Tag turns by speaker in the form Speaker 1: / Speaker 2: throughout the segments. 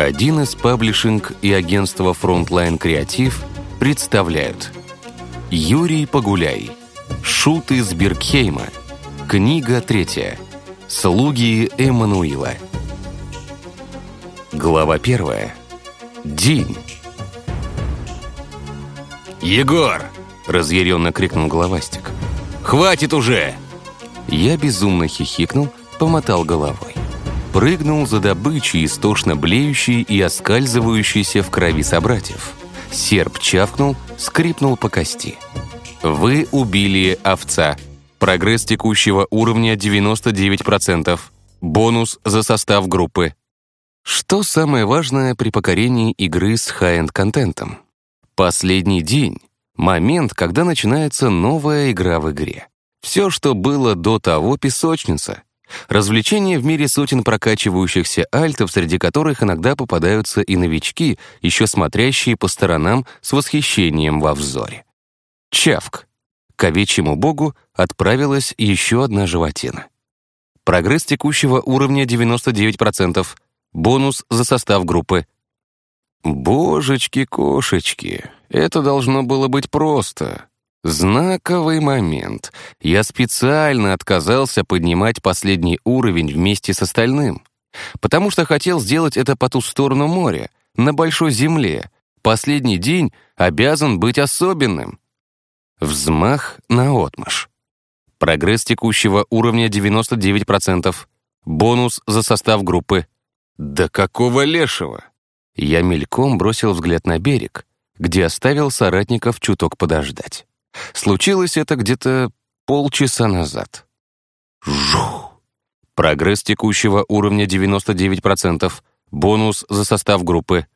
Speaker 1: Один из паблишинг и агентства Frontline Креатив представляют Юрий Погуляй Шут из Биркхейма Книга третья Слуги Эммануила Глава первая День
Speaker 2: «Егор!» — разъяренно крикнул головастик. «Хватит уже!»
Speaker 1: Я безумно хихикнул, помотал головой. Прыгнул за добычей, истошно блеющий и оскальзывающийся в крови собратьев. Серп чавкнул, скрипнул по кости. «Вы убили овца. Прогресс текущего уровня 99%. Бонус за состав группы. Что самое важное при покорении игры с high-end контентом? Последний день — момент, когда начинается новая игра в игре. Все, что было до того, песочница. Развлечение в мире сотен прокачивающихся альтов, среди которых иногда попадаются и новички, еще смотрящие по сторонам с восхищением во взоре. Чавк. К овечьему богу отправилась еще одна животина. Прогресс текущего уровня 99%. Бонус за состав группы. Божечки-кошечки, это должно было быть просто. Знаковый момент. Я специально отказался поднимать последний уровень вместе с остальным, потому что хотел сделать это по ту сторону моря, на большой земле. Последний день обязан быть особенным. Взмах на отмаш. Прогресс текущего уровня 99%. Бонус за состав группы. Да какого лешего? Я мельком бросил взгляд на берег, где оставил соратников чуток подождать. Случилось это где-то полчаса назад. Жух! Прогресс текущего уровня 99%. Бонус за состав группы.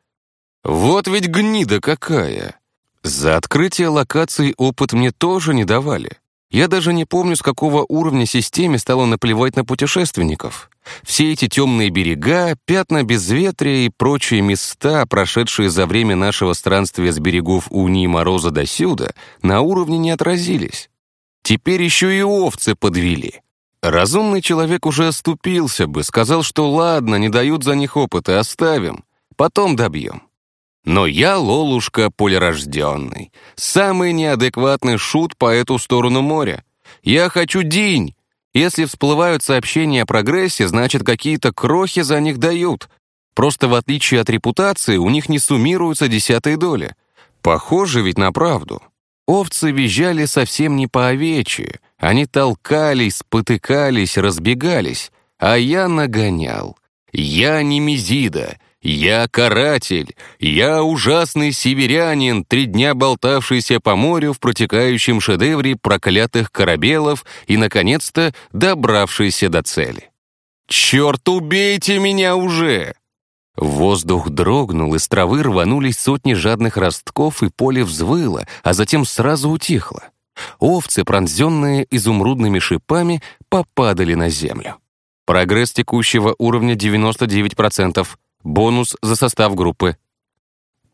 Speaker 1: Вот ведь гнида какая! За открытие локаций опыт мне тоже не давали. Я даже не помню, с какого уровня системе стало наплевать на путешественников. Все эти темные берега, пятна безветрия и прочие места, прошедшие за время нашего странствия с берегов Унии Мороза до сюда, на уровне не отразились. Теперь еще и овцы подвели. Разумный человек уже оступился бы, сказал, что ладно, не дают за них опыта, оставим, потом добьем. Но я, Лолушка, полерожденный, самый неадекватный шут по эту сторону моря. Я хочу день. Если всплывают сообщения о прогрессе, значит, какие-то крохи за них дают. Просто в отличие от репутации, у них не суммируются десятые доли. Похоже ведь на правду. Овцы визжали совсем не по-овечьи. Они толкались, спотыкались, разбегались, а я нагонял. Я не Мизида, я каратель, я ужасный северянин, три дня болтавшийся по морю в протекающем шедевре проклятых корабелов и, наконец-то, добравшийся до цели. «Черт, убейте меня уже!» Воздух дрогнул, из травы рванулись сотни жадных ростков, и поле взвыло, а затем сразу утихло. Овцы, пронзенные изумрудными шипами, попадали на землю. Прогресс текущего уровня 99%. Бонус за состав группы.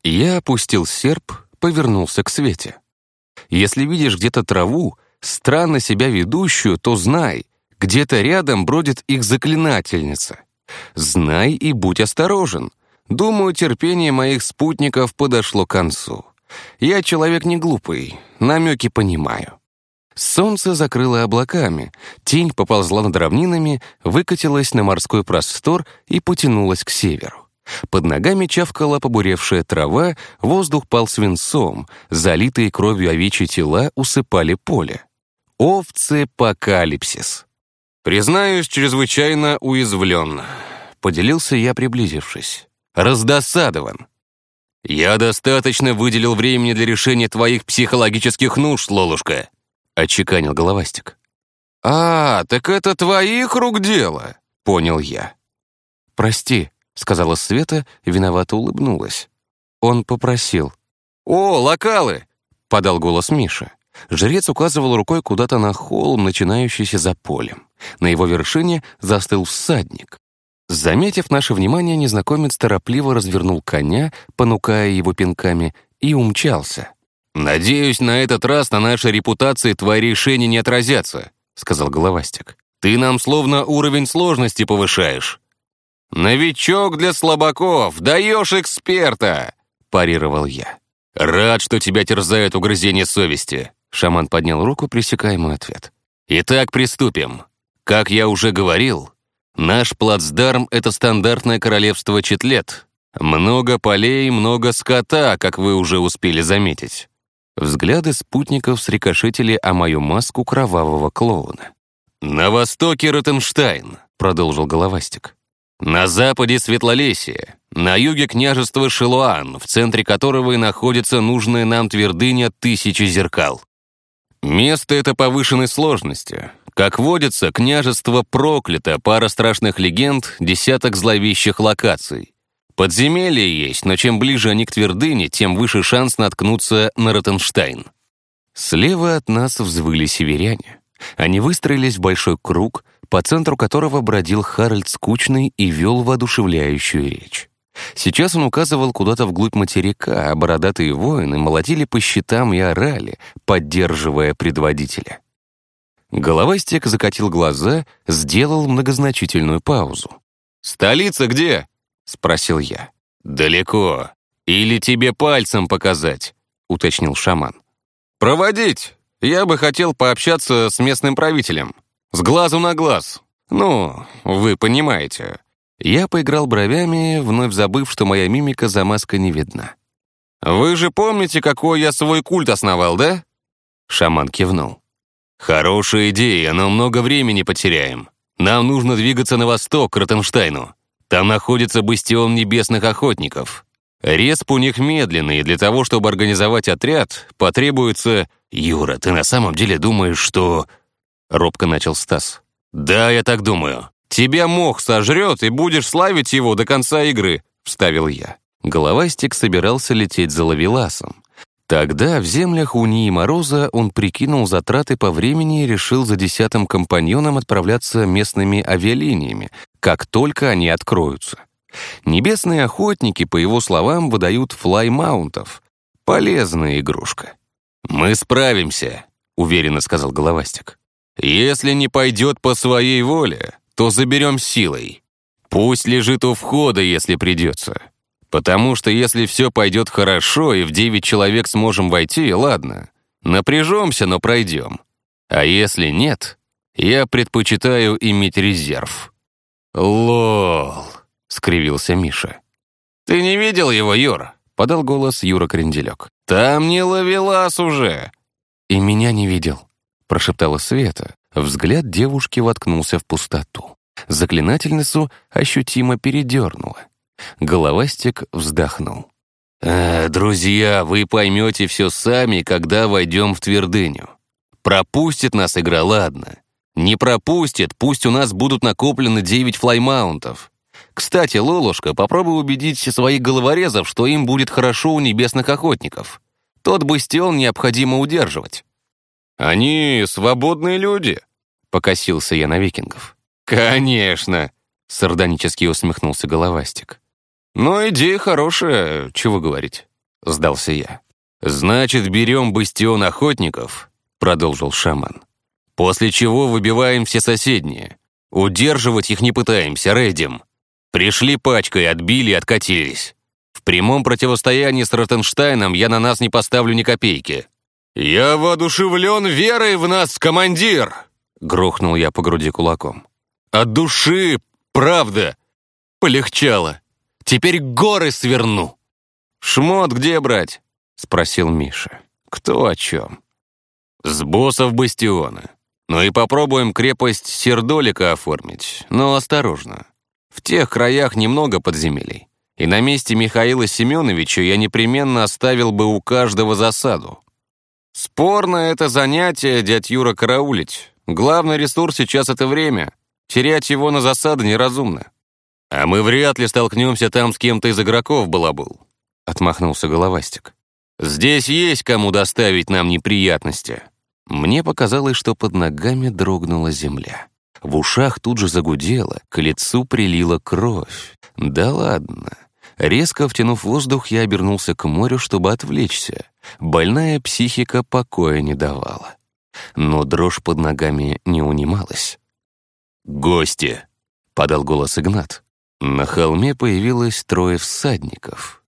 Speaker 1: Я опустил серп, повернулся к Свете. Если видишь где-то траву, странно себя ведущую, то знай, где-то рядом бродит их заклинательница. Знай и будь осторожен. Думаю, терпение моих спутников подошло к концу. Я человек не глупый, намеки понимаю. Солнце закрыло облаками, тень поползла над равнинами, выкатилась на морской простор и потянулась к северу. Под ногами чавкала побуревшая трава, воздух пал свинцом, залитые кровью овечьи тела усыпали поле. Овцы-покалипсис. «Признаюсь, чрезвычайно уязвлен», — поделился я, приблизившись. «Раздосадован. Я достаточно выделил времени для решения твоих психологических нужд, Лолушка», — отчеканил головастик. «А, так это твоих рук дело», — понял я. «Прости», — сказала Света, виновато улыбнулась. Он попросил. «О, локалы!» — подал голос Миша. Жрец указывал рукой куда-то на холм, начинающийся за полем. На его вершине застыл всадник. Заметив наше внимание, незнакомец торопливо развернул коня, понукая его пинками, и умчался. «Надеюсь, на этот раз на нашей репутации твои решения не отразятся», — сказал Головастик. «Ты нам словно уровень сложности повышаешь». «Новичок для слабаков, даешь эксперта!» — парировал я. «Рад, что тебя терзают угрызения совести», — шаман поднял руку, пресекая мой ответ. «Итак, приступим. Как я уже говорил, наш плацдарм — это стандартное королевство Четлет. Много полей, много скота, как вы уже успели заметить». Взгляды спутников срикошетили о мою маску кровавого клоуна. «На востоке Ротенштайн», — продолжил Головастик. «На западе Светлолесье, на юге княжество Шилуан, в центре которого и находится нужная нам твердыня Тысячи Зеркал. Место это повышенной сложности. Как водится, княжество проклято, пара страшных легенд, десяток зловещих локаций. Подземелья есть, но чем ближе они к твердыне, тем выше шанс наткнуться на Ротенштайн. Слева от нас взвыли северяне. Они выстроились в большой круг, по центру которого бродил Харальд Скучный и вел воодушевляющую речь. Сейчас он указывал куда-то вглубь материка, а бородатые воины молотили по щитам и орали, поддерживая предводителя. Головастик закатил глаза, сделал многозначительную паузу. «Столица где?» — спросил я. «Далеко. Или тебе пальцем показать?» — уточнил шаман. «Проводить. Я бы хотел пообщаться с местным правителем. С глазу на глаз. Ну, вы понимаете». Я поиграл бровями, вновь забыв, что моя мимика за маской не видна. «Вы же помните, какой я свой культ основал, да?» Шаман кивнул. «Хорошая идея, но много времени потеряем. Нам нужно двигаться на восток, к Ротенштайну. Там находится бастион небесных охотников. Респ у них медленный, и для того, чтобы организовать отряд, потребуется... Юра, ты на самом деле думаешь, что...» Робко начал Стас. «Да, я так думаю. «Тебя мох сожрет, и будешь славить его до конца игры», — вставил я. Головастик собирался лететь за лавеласом. Тогда в землях Уни и Мороза он прикинул затраты по времени и решил за десятым компаньоном отправляться местными авиалиниями, как только они откроются. Небесные охотники, по его словам, выдают флаймаунтов. Полезная игрушка. «Мы справимся», — уверенно сказал Головастик. «Если не пойдет по своей воле, то заберем силой. Пусть лежит у входа, если придется. Потому что если все пойдет хорошо и в девять человек сможем войти, ладно. Напряжемся, но пройдем. А если нет, я предпочитаю иметь резерв». «Лол», — скривился Миша. «Ты не видел его, Юра?» — подал голос Юра Кренделек. «Там не ловелас уже!» «И меня не видел», — прошептала Света, Взгляд девушки воткнулся в пустоту. Заклинательницу ощутимо передернуло. Головастик вздохнул. «Э, «Друзья, вы поймете все сами, когда войдем в твердыню. Пропустит нас игра, ладно. Не пропустит, пусть у нас будут накоплены девять флаймаунтов. Кстати, Лолушка, попробуй убедить своих головорезов, что им будет хорошо у небесных охотников. Тот бастион необходимо удерживать». «Они свободные люди», — покосился я на викингов. «Конечно», — сардонически усмехнулся Головастик. «Но идея хорошая, чего говорить», — сдался я. «Значит, берем бастион охотников», — продолжил шаман. «После чего выбиваем все соседние. Удерживать их не пытаемся, рейдим. Пришли пачкой, отбили и откатились. В прямом противостоянии с Ротенштайном я на нас не поставлю ни копейки. «Я воодушевлен верой в нас, командир!» Грохнул я по груди кулаком. «От души, правда! Полегчало! Теперь горы сверну!» «Шмот где брать?» — спросил Миша. «Кто о чем?» «С боссов бастиона. Ну и попробуем крепость Сердолика оформить, но осторожно. В тех краях немного подземелий, и на месте Михаила Семеновича я непременно оставил бы у каждого засаду. Спорно это занятие, дядь Юра, караулить. Главный ресурс сейчас — это время. Терять его на засады неразумно. А мы вряд ли столкнемся там с кем-то из игроков, балабул. Отмахнулся головастик. Здесь есть кому доставить нам неприятности. Мне показалось, что под ногами дрогнула земля. В ушах тут же загудело, к лицу прилила кровь. Да ладно. Резко втянув воздух, я обернулся к морю, чтобы отвлечься. Больная психика покоя не давала. Но дрожь под ногами не унималась. «Гости!» — подал голос Игнат. На холме появилось трое всадников.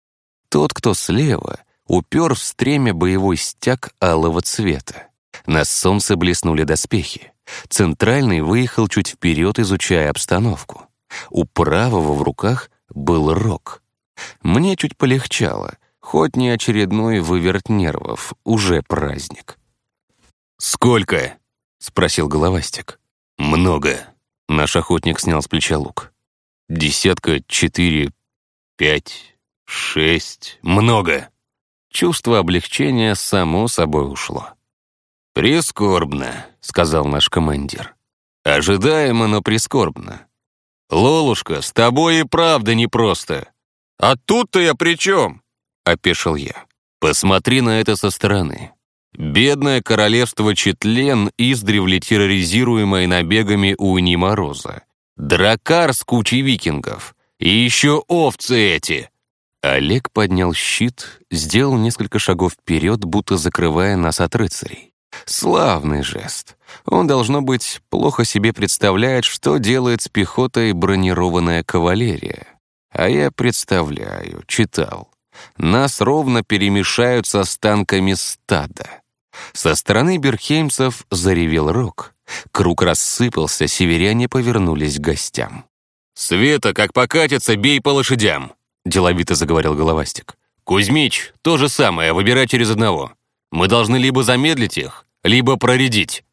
Speaker 1: Тот, кто слева, упер в стремя боевой стяг алого цвета. На солнце блеснули доспехи. Центральный выехал чуть вперед, изучая обстановку. У правого в руках был рог. Мне чуть полегчало, хоть не очередной выверт нервов, уже праздник.
Speaker 2: «Сколько?» — спросил головастик. «Много».
Speaker 1: Наш охотник снял с плеча лук.
Speaker 2: «Десятка, четыре, пять, шесть. Много».
Speaker 1: Чувство облегчения само собой ушло.
Speaker 2: «Прискорбно», — сказал наш командир.
Speaker 1: «Ожидаемо, но прискорбно. Лолушка, с тобой и правда непросто. А тут-то я при чем?» — опешил я. «Посмотри на это со стороны. Бедное королевство Четлен, издревле терроризируемое набегами Уни Мороза. Дракар с кучей викингов. И еще овцы эти!» Олег поднял щит, сделал несколько шагов вперед, будто закрывая нас от рыцарей. Славный жест. Он, должно быть, плохо себе представляет, что делает с пехотой бронированная кавалерия. А я представляю, читал. Нас ровно перемешают с останками стада. Со стороны берхеймцев заревел рог. Круг рассыпался, северяне повернулись к гостям.
Speaker 2: «Света, как покатится, бей по лошадям!» — деловито заговорил Головастик. «Кузьмич, то же самое, выбирай через одного. Мы должны либо замедлить их, либо проредить.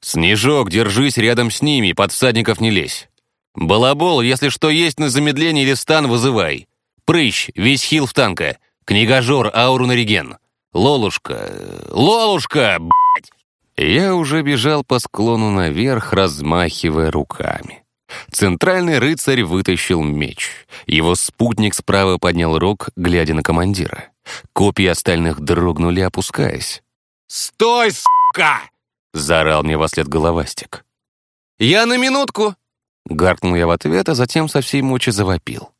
Speaker 2: Снежок, держись рядом с ними, под всадников не лезь. Балабол, если что есть на замедлении или стан, вызывай. Прыщ, весь хил в танка. Книгожор, ауру на реген. Лолушка, Лолушка, блядь!
Speaker 1: Я уже бежал по склону наверх, размахивая руками. Центральный рыцарь вытащил меч. Его спутник справа поднял рог, глядя на командира. Копья остальных дрогнули, опускаясь.
Speaker 2: «Стой, сука!»
Speaker 1: — заорал мне во след головастик.
Speaker 2: «Я на минутку!»
Speaker 1: — гаркнул я в ответ, а затем со всей мочи завопил.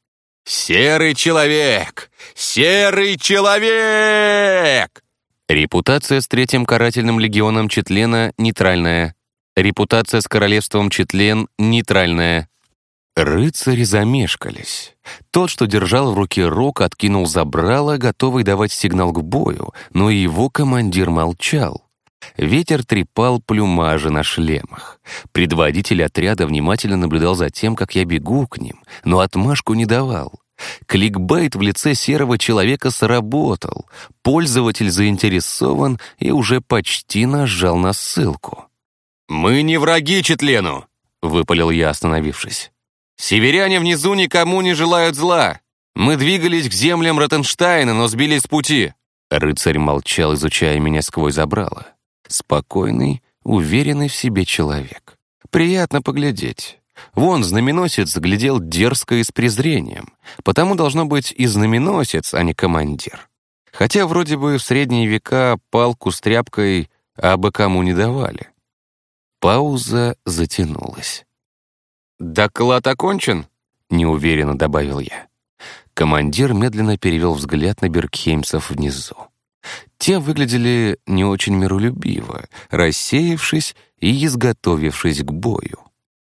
Speaker 2: «Серый человек! Серый человек!»
Speaker 1: Репутация с Третьим карательным легионом Четлена нейтральная. Репутация с королевством Четлен нейтральная. Рыцари замешкались. Тот, что держал в руке рог, откинул забрало, готовый давать сигнал к бою, но его командир молчал. Ветер трепал плюмажи на шлемах. Предводитель отряда внимательно наблюдал за тем, как я бегу к ним, но отмашку не давал. Кликбайт в лице серого человека сработал. Пользователь заинтересован и уже почти нажал на ссылку.
Speaker 2: «Мы не враги Четлену!» — выпалил я, остановившись. Северяне внизу никому не желают зла. Мы двигались к землям Ротенштейна, но сбились с пути».
Speaker 1: Рыцарь молчал, изучая меня сквозь забрало. Спокойный, уверенный в себе человек. Приятно поглядеть. Вон знаменосец глядел дерзко и с презрением. Потому должно быть и знаменосец, а не командир. Хотя вроде бы в средние века палку с тряпкой абы кому не давали. Пауза затянулась.
Speaker 2: «Доклад окончен?»
Speaker 1: — неуверенно добавил я. Командир медленно перевел взгляд на бергхеймцев внизу. Те выглядели не очень миролюбиво, рассеявшись и изготовившись к бою.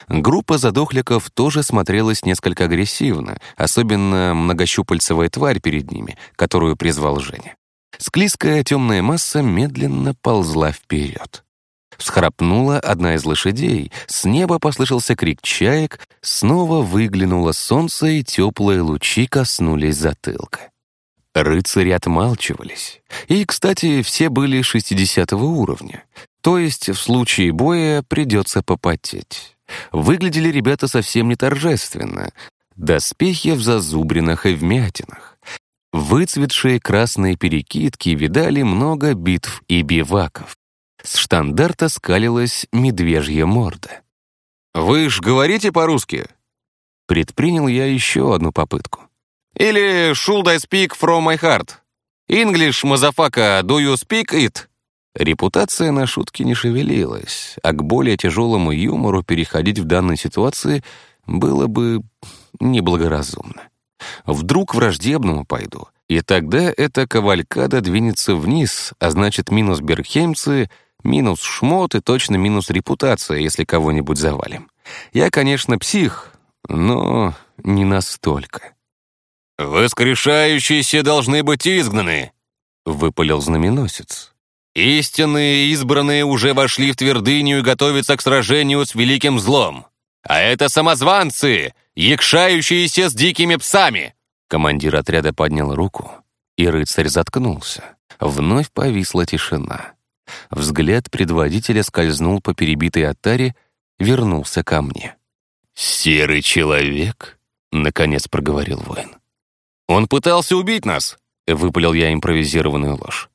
Speaker 1: Группа задохликов тоже смотрелась несколько агрессивно, особенно многощупальцевая тварь перед ними, которую призвал Женя. Склизкая темная масса медленно ползла вперед. Всхрапнула одна из лошадей, с неба послышался крик чаек, снова выглянуло солнце, и теплые лучи коснулись затылка. Рыцари отмалчивались. И, кстати, все были 60 уровня. То есть в случае боя придется попотеть. Выглядели ребята совсем не торжественно. Доспехи в зазубринах и вмятинах. Выцветшие красные перекидки видали много битв и биваков. С штандарта скалилась медвежья морда.
Speaker 2: «Вы ж говорите по-русски?»
Speaker 1: Предпринял я еще одну попытку.
Speaker 2: «Или should I speak from my heart? English, motherfucker, do you speak it?»
Speaker 1: Депутация на шутки не шевелилась, а к более тяжелому юмору переходить в данной ситуации было бы неблагоразумно. Вдруг враждебному пойду, и тогда эта кавалькада двинется вниз, а значит, минус берхеймцы — Минус шмот и точно минус репутация, если кого-нибудь завалим. Я, конечно, псих, но не настолько.
Speaker 2: «Воскрешающиеся должны быть изгнаны», —
Speaker 1: выпалил знаменосец.
Speaker 2: «Истинные избранные уже вошли в твердыню и готовятся к сражению с великим злом. А это самозванцы, якшающиеся с дикими псами!»
Speaker 1: Командир отряда поднял руку, и рыцарь заткнулся. Вновь повисла тишина. Взгляд предводителя скользнул по перебитой отаре, вернулся ко мне.
Speaker 2: «Серый человек?» — наконец проговорил воин. «Он пытался убить нас», — выпалил я импровизированную ложь.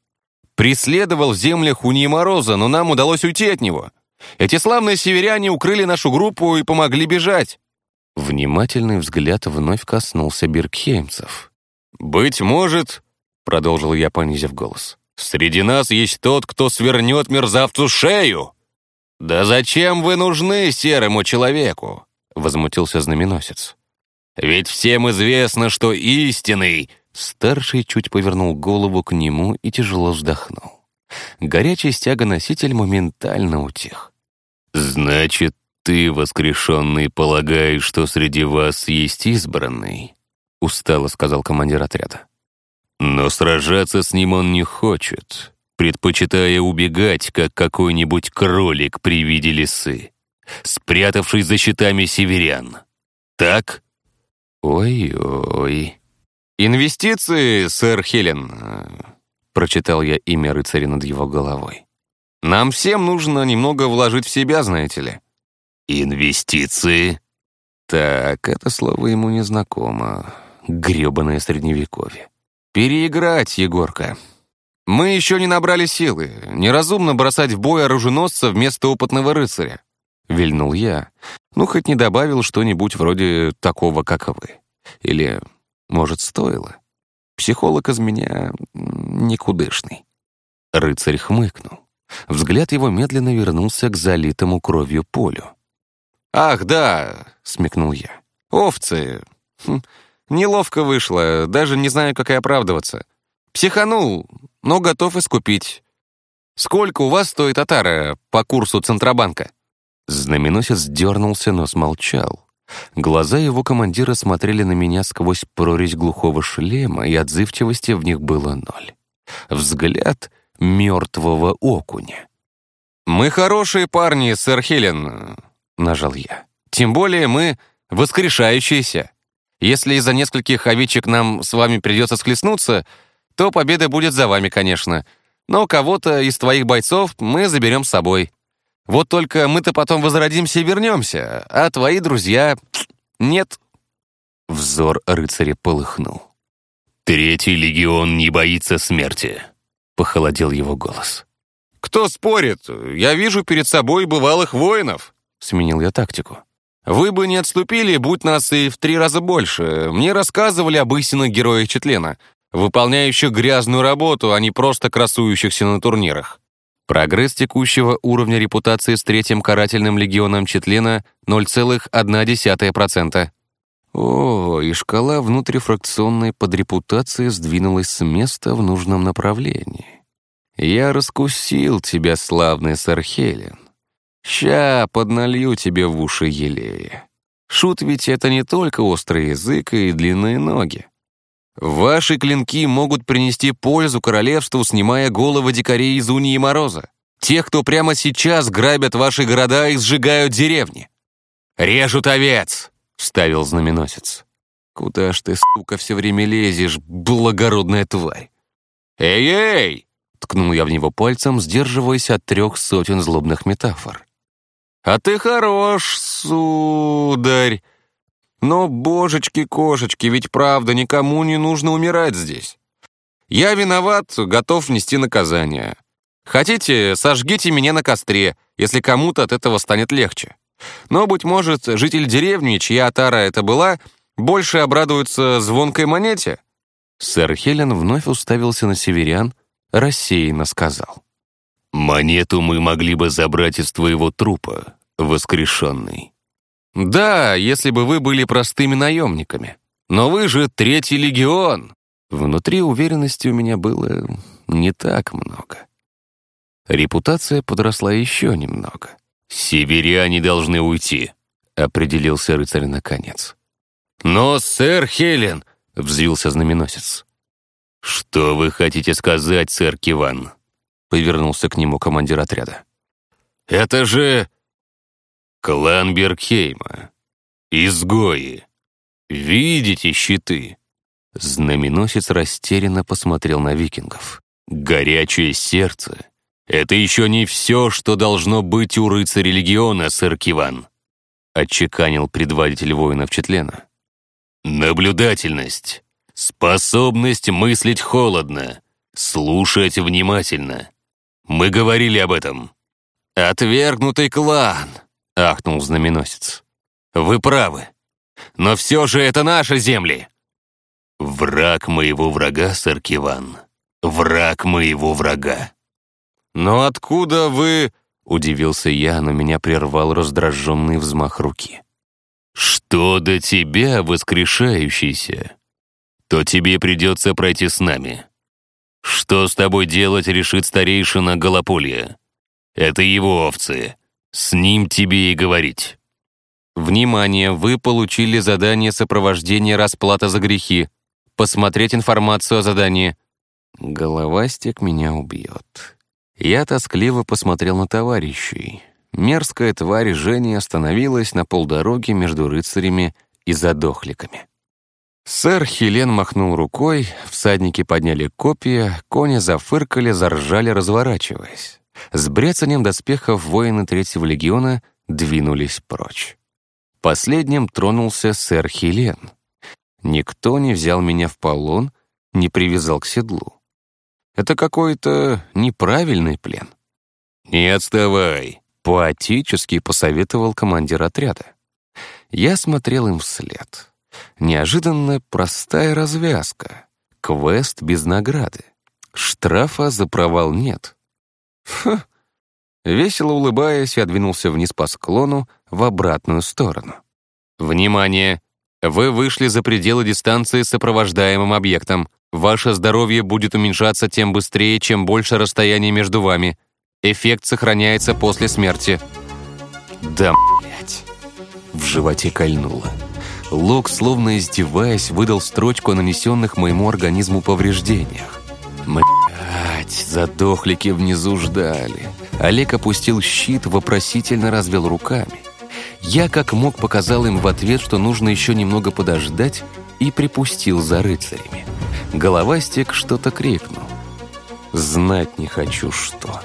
Speaker 2: «Преследовал в землях Уни Мороза, но нам удалось уйти от него. Эти славные северяне укрыли нашу группу и помогли бежать».
Speaker 1: Внимательный взгляд вновь коснулся биркхеймцев.
Speaker 2: «Быть может», — продолжил я, понизив голос, «среди нас есть тот, кто свернет мерзавцу шею». «Да зачем вы нужны серому человеку?» — возмутился знаменосец. Ведь всем известно, что истинный...»
Speaker 1: Старший чуть повернул голову к нему и тяжело вздохнул. Горячий стягоноситель моментально утих.
Speaker 2: «Значит, ты, воскрешенный, полагаешь, что среди вас есть избранный?» — устало сказал командир отряда. «Но сражаться с ним он не хочет, предпочитая убегать, как какой-нибудь кролик при виде лисы, спрятавшись за щитами северян. Так?»
Speaker 1: «Ой-ой».
Speaker 2: «Инвестиции, сэр Хелен», — прочитал я имя рыцаря над его головой. «Нам всем нужно немного вложить в себя, знаете ли».
Speaker 1: «Инвестиции?» Так, это слово ему не знакомо. Грёбаное средневековье.
Speaker 2: «Переиграть, Егорка. Мы еще не набрали силы. Неразумно бросать в бой оруженосца вместо опытного рыцаря. — вильнул я. «Ну, хоть не добавил что-нибудь вроде такого, как вы. Или, может, стоило? Психолог из меня никудышный».
Speaker 1: Рыцарь хмыкнул. Взгляд его медленно вернулся к залитому кровью полю.
Speaker 2: «Ах, да!» — смекнул я. «Овцы! Хм, неловко вышло, даже не знаю, как и оправдываться. Психанул, но готов искупить. Сколько у вас стоит атара по курсу Центробанка?»
Speaker 1: Знаменосец дернулся, но смолчал. Глаза его командира смотрели на меня сквозь прорезь глухого шлема, и отзывчивости в них было ноль. Взгляд мертвого окуня.
Speaker 2: «Мы хорошие парни, сэр Хелен», — нажал я. «Тем более мы воскрешающиеся. Если из-за нескольких овечек нам с вами придется схлестнуться, то победа будет за вами, конечно. Но кого-то из твоих бойцов мы заберем с собой. Вот только мы-то потом возродимся и вернемся, а твои друзья... нет».
Speaker 1: Взор рыцаря полыхнул.
Speaker 2: «Третий легион не боится смерти», — похолодел его голос. «Кто спорит? Я вижу перед собой бывалых воинов», — сменил я тактику. «Вы бы не отступили, будь нас и в три раза больше. Мне рассказывали об истинных героях Четлена, выполняющих грязную работу, а не просто красующихся на турнирах. Прогресс текущего уровня репутации с третьим карательным легионом Четлена 0,1%.
Speaker 1: О, и шкала внутрифракционной подрепутации сдвинулась с места в нужном направлении. Я раскусил тебя, славный сэр. Ща подналью тебе в уши елея. Шут ведь это не только острый язык и длинные ноги.
Speaker 2: Ваши клинки могут принести пользу королевству, снимая головы дикарей из Унии Мороза. Тех, кто прямо сейчас грабят ваши города и сжигают деревни. «Режут овец!» — вставил знаменосец.
Speaker 1: «Куда ж ты, сука, все время лезешь, благородная тварь?»
Speaker 2: «Эй-эй!»
Speaker 1: — ткнул я в него пальцем, сдерживаясь от трех сотен злобных метафор.
Speaker 2: «А ты хорош, сударь!» Но, божечки-кошечки, ведь правда, никому не нужно умирать здесь. Я виноват, готов нести наказание. Хотите, сожгите меня на костре, если кому-то от этого станет легче. Но, быть может, житель деревни, чья тара это была, больше обрадуется звонкой монете?»
Speaker 1: Сэр Хелен вновь уставился на северян, рассеянно сказал.
Speaker 2: «Монету мы могли бы забрать из твоего трупа, воскрешенный. «Да, если бы вы были простыми наемниками. Но вы же третий легион!»
Speaker 1: Внутри уверенности у меня было не так много. Репутация подросла еще немного.
Speaker 2: «Северяне должны уйти», ——
Speaker 1: определился рыцарь наконец.
Speaker 2: «Но, сэр Хелен!»
Speaker 1: — взвился знаменосец.
Speaker 2: «Что вы хотите сказать, сэр Киван?»
Speaker 1: — повернулся к нему командир отряда.
Speaker 2: «Это же... клан Бергхейма. Изгои. Видите щиты?»
Speaker 1: Знаменосец растерянно посмотрел на викингов.
Speaker 2: «Горячее сердце — это еще не все, что должно быть у рыцаря легиона, сэр Киван», — отчеканил предводитель воинов Четлена. «Наблюдательность, способность мыслить холодно, слушать внимательно. Мы говорили об этом».
Speaker 1: «Отвергнутый клан», — ахнул знаменосец. «Вы правы. Но все же это наши земли».
Speaker 2: «Враг моего врага, сэр Киван. Враг моего врага».
Speaker 1: «Но откуда вы...» — удивился я, но меня прервал раздраженный взмах руки.
Speaker 2: «Что до тебя, воскрешающийся, то тебе придется пройти с нами. Что с тобой делать, решит старейшина Голополья. Это его овцы. С ним тебе и говорить».
Speaker 1: «Внимание! Вы получили задание сопровождения расплата за грехи посмотреть информацию о задании. Головастик меня убьет. Я тоскливо посмотрел на товарищей. Мерзкая тварь Жени остановилась на полдороги между рыцарями и задохликами. Сэр Хелен махнул рукой, всадники подняли копья, кони зафыркали, заржали, разворачиваясь. С бряцанием доспехов воины Третьего легиона двинулись прочь. Последним тронулся сэр Хелен — Никто не взял меня в полон, не привязал к седлу. Это какой-то неправильный плен.
Speaker 2: «Не отставай», —
Speaker 1: поотечески посоветовал командир отряда. Я смотрел им вслед. Неожиданно простая развязка. Квест без награды. Штрафа за провал нет. Фу. Весело улыбаясь, я двинулся вниз по склону в обратную сторону. «Внимание! Вы вышли за пределы дистанции с сопровождаемым объектом. Ваше здоровье будет уменьшаться тем быстрее, чем больше расстояние между вами. Эффект сохраняется после смерти. Да, блядь. В животе кольнуло. Лок, словно издеваясь, выдал строчку о нанесенных моему организму повреждениях. Блять, задохлики внизу ждали. Олег опустил щит, вопросительно развел руками. Я как мог показал им в ответ, что нужно еще немного подождать, и припустил за рыцарями. Головастик что-то крикнул. «Знать не хочу, что».